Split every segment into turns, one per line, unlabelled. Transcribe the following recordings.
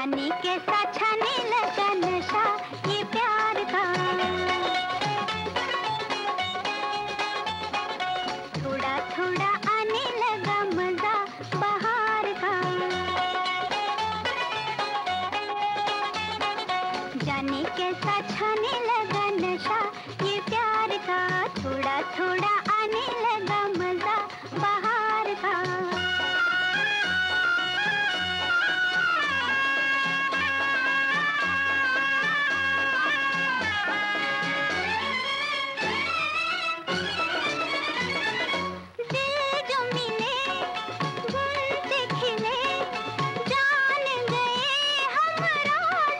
कैसा छाने लगा नशा, ये प्यार थोड़ा थोड़ा आने लगा मज़ा बाहर का। जाने कैसा छाने लगा नशा, ये प्यार थोड़ा थोड़ा महाराज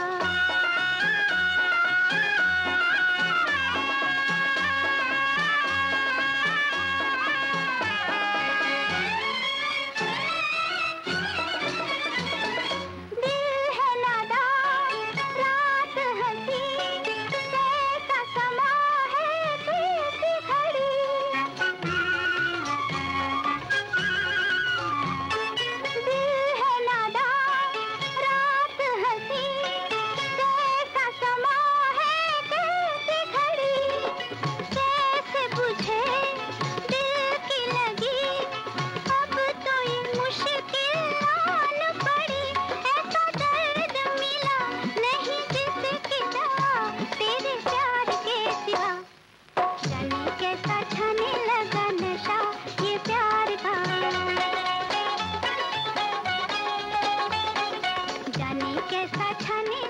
जाने कैसा छाने